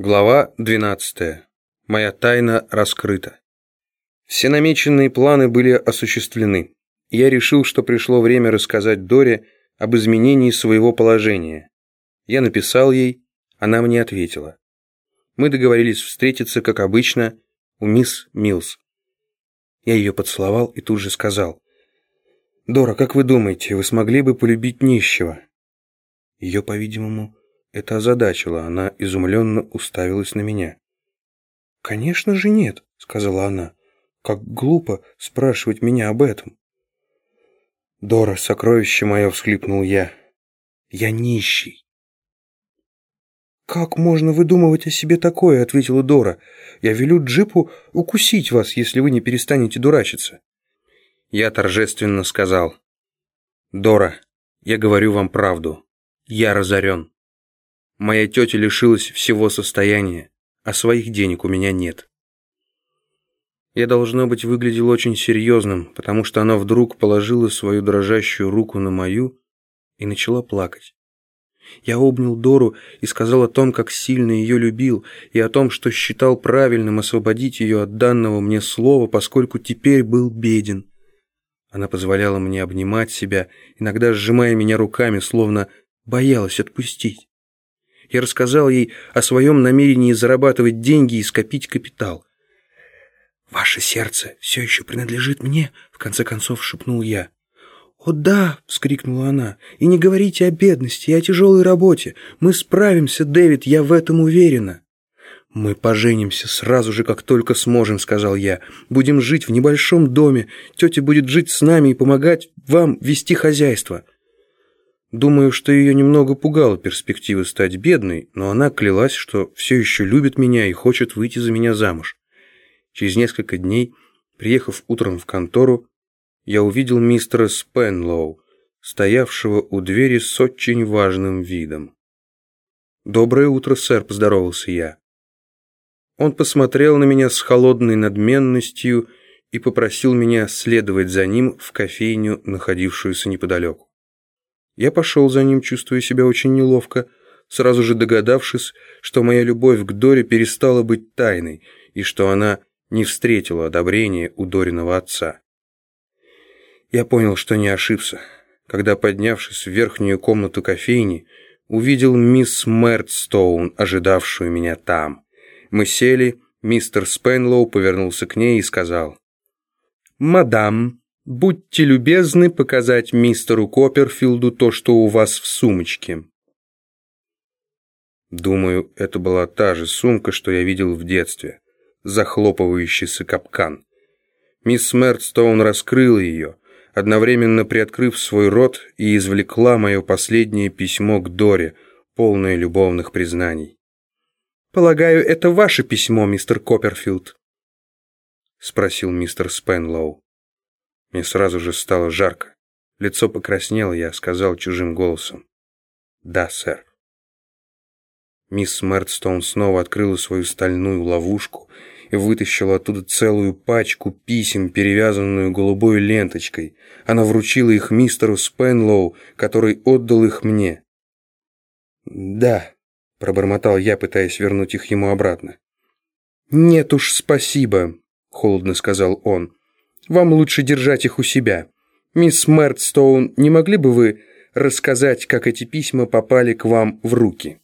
Глава 12. Моя тайна раскрыта. Все намеченные планы были осуществлены. Я решил, что пришло время рассказать Доре об изменении своего положения. Я написал ей, она мне ответила. Мы договорились встретиться, как обычно, у мисс Милс. Я ее поцеловал и тут же сказал. «Дора, как вы думаете, вы смогли бы полюбить нищего?» Ее, по-видимому, это озадачило, она изумленно уставилась на меня. «Конечно же нет», — сказала она. «Как глупо спрашивать меня об этом». «Дора, сокровище мое!» — всхлипнул я. «Я нищий». «Как можно выдумывать о себе такое?» — ответила Дора. «Я велю джипу укусить вас, если вы не перестанете дурачиться». Я торжественно сказал. «Дора, я говорю вам правду. Я разорен». Моя тетя лишилась всего состояния, а своих денег у меня нет. Я, должно быть, выглядел очень серьезным, потому что она вдруг положила свою дрожащую руку на мою и начала плакать. Я обнял Дору и сказал о том, как сильно ее любил, и о том, что считал правильным освободить ее от данного мне слова, поскольку теперь был беден. Она позволяла мне обнимать себя, иногда сжимая меня руками, словно боялась отпустить. Я рассказал ей о своем намерении зарабатывать деньги и скопить капитал. «Ваше сердце все еще принадлежит мне», — в конце концов шепнул я. «О да!» — вскрикнула она. «И не говорите о бедности и о тяжелой работе. Мы справимся, Дэвид, я в этом уверена». «Мы поженимся сразу же, как только сможем», — сказал я. «Будем жить в небольшом доме. Тетя будет жить с нами и помогать вам вести хозяйство». Думаю, что ее немного пугала перспектива стать бедной, но она клялась, что все еще любит меня и хочет выйти за меня замуж. Через несколько дней, приехав утром в контору, я увидел мистера Спенлоу, стоявшего у двери с очень важным видом. «Доброе утро, сэр», — поздоровался я. Он посмотрел на меня с холодной надменностью и попросил меня следовать за ним в кофейню, находившуюся неподалеку. Я пошел за ним, чувствуя себя очень неловко, сразу же догадавшись, что моя любовь к Доре перестала быть тайной и что она не встретила одобрения у Дориного отца. Я понял, что не ошибся, когда, поднявшись в верхнюю комнату кофейни, увидел мисс Мертстоун, ожидавшую меня там. Мы сели, мистер Спенлоу повернулся к ней и сказал, «Мадам, Будьте любезны показать мистеру Копперфилду то, что у вас в сумочке. Думаю, это была та же сумка, что я видел в детстве. Захлопывающийся капкан. Мисс Мертстоун раскрыла ее, одновременно приоткрыв свой рот и извлекла мое последнее письмо к Доре, полное любовных признаний. «Полагаю, это ваше письмо, мистер Копперфилд?» — спросил мистер Спенлоу. Мне сразу же стало жарко. Лицо покраснело, я сказал чужим голосом. «Да, сэр». Мисс Мертстоун снова открыла свою стальную ловушку и вытащила оттуда целую пачку писем, перевязанную голубой ленточкой. Она вручила их мистеру Спенлоу, который отдал их мне. «Да», — пробормотал я, пытаясь вернуть их ему обратно. «Нет уж, спасибо», — холодно сказал он. Вам лучше держать их у себя. Мисс Мертстоун, не могли бы вы рассказать, как эти письма попали к вам в руки?»